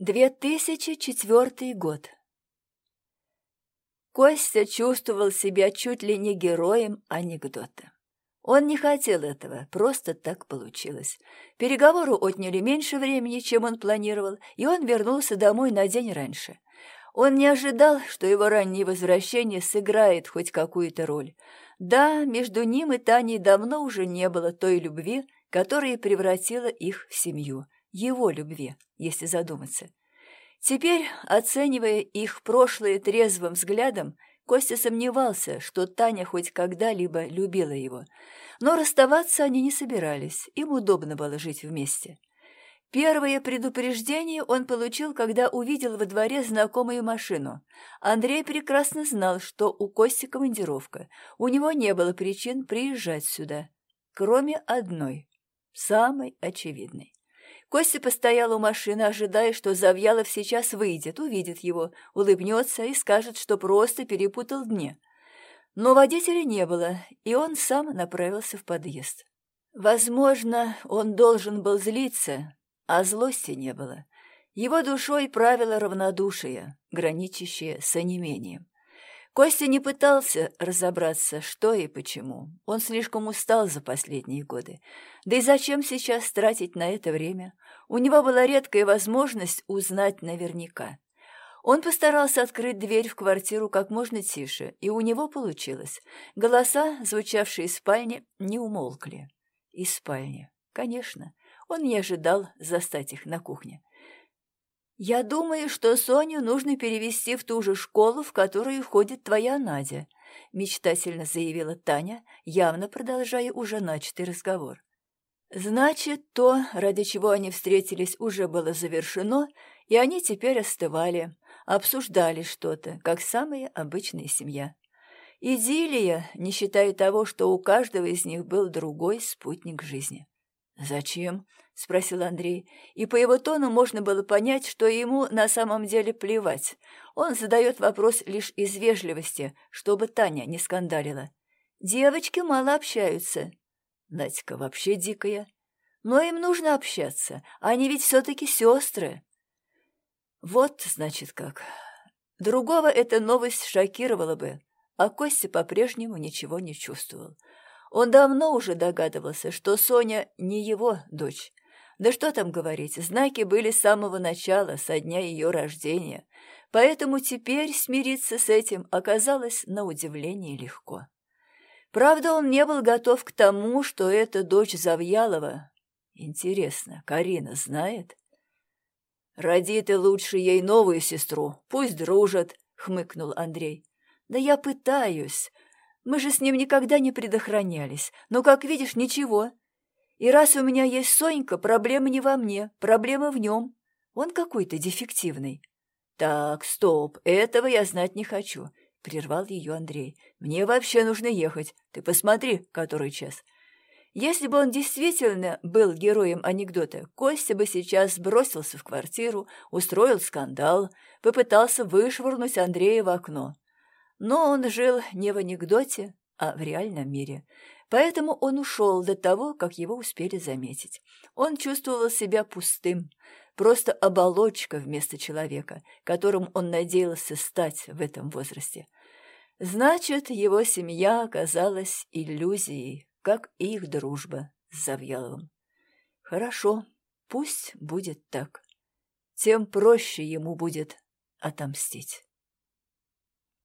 2004 год. Костя чувствовал себя чуть ли не героем анекдота. Он не хотел этого, просто так получилось. Переговоры отняли меньше времени, чем он планировал, и он вернулся домой на день раньше. Он не ожидал, что его раннее возвращение сыграет хоть какую-то роль. Да, между ним и Таней давно уже не было той любви, которая превратила их в семью – его любви, если задуматься. Теперь, оценивая их прошлое трезвым взглядом, Костя сомневался, что Таня хоть когда-либо любила его. Но расставаться они не собирались, им удобно было жить вместе. Первое предупреждение он получил, когда увидел во дворе знакомую машину. Андрей прекрасно знал, что у Кости командировка. У него не было причин приезжать сюда, кроме одной, самой очевидной. Костя постоял у машины, ожидая, что Завьялов сейчас выйдет, увидит его, улыбнется и скажет, что просто перепутал дни. Но водителя не было, и он сам направился в подъезд. Возможно, он должен был злиться, а злости не было. Его душой правило равнодушие, граничащее с онемением. Костя не пытался разобраться, что и почему. Он слишком устал за последние годы. Да и зачем сейчас тратить на это время? У него была редкая возможность узнать наверняка. Он постарался открыть дверь в квартиру как можно тише, и у него получилось. Голоса, звучавшие из спальни, не умолкли. Из спальни. Конечно, он не ожидал застать их на кухне. «Я думаю, что Соню нужно перевести в ту же школу, в которую ходит твоя Надя», — мечтательно заявила Таня, явно продолжая уже начатый разговор. Значит, то, ради чего они встретились, уже было завершено, и они теперь остывали, обсуждали что-то, как самая обычная семья. Идиллия, не считая того, что у каждого из них был другой спутник жизни. «Зачем?» — спросил Андрей, и по его тону можно было понять, что ему на самом деле плевать. Он задает вопрос лишь из вежливости, чтобы Таня не скандалила. «Девочки мало общаются». Надька вообще дикая. Но им нужно общаться, они ведь все-таки сестры. Вот, значит, как. Другого эта новость шокировала бы, а Костя по-прежнему ничего не чувствовал. Он давно уже догадывался, что Соня не его дочь. Да что там говорить, знаки были с самого начала, со дня ее рождения. Поэтому теперь смириться с этим оказалось на удивление легко. Правда, он не был готов к тому, что это дочь Завьялова. Интересно, Карина знает? «Роди ты лучше ей новую сестру, пусть дружат», — хмыкнул Андрей. «Да я пытаюсь. Мы же с ним никогда не предохранялись. Но, как видишь, ничего. И раз у меня есть Сонька, проблема не во мне, проблема в нем. Он какой-то дефективный». «Так, стоп, этого я знать не хочу», — прервал ее Андрей. «Мне вообще нужно ехать. Ты посмотри, который час». Если бы он действительно был героем анекдота, Костя бы сейчас бросился в квартиру, устроил скандал, попытался вышвырнуть Андрея в окно. Но он жил не в анекдоте, а в реальном мире. Поэтому он ушел до того, как его успели заметить. Он чувствовал себя пустым, просто оболочка вместо человека, которым он надеялся стать в этом возрасте. Значит, его семья оказалась иллюзией, как и их дружба с Завьяловым. Хорошо, пусть будет так. Тем проще ему будет отомстить.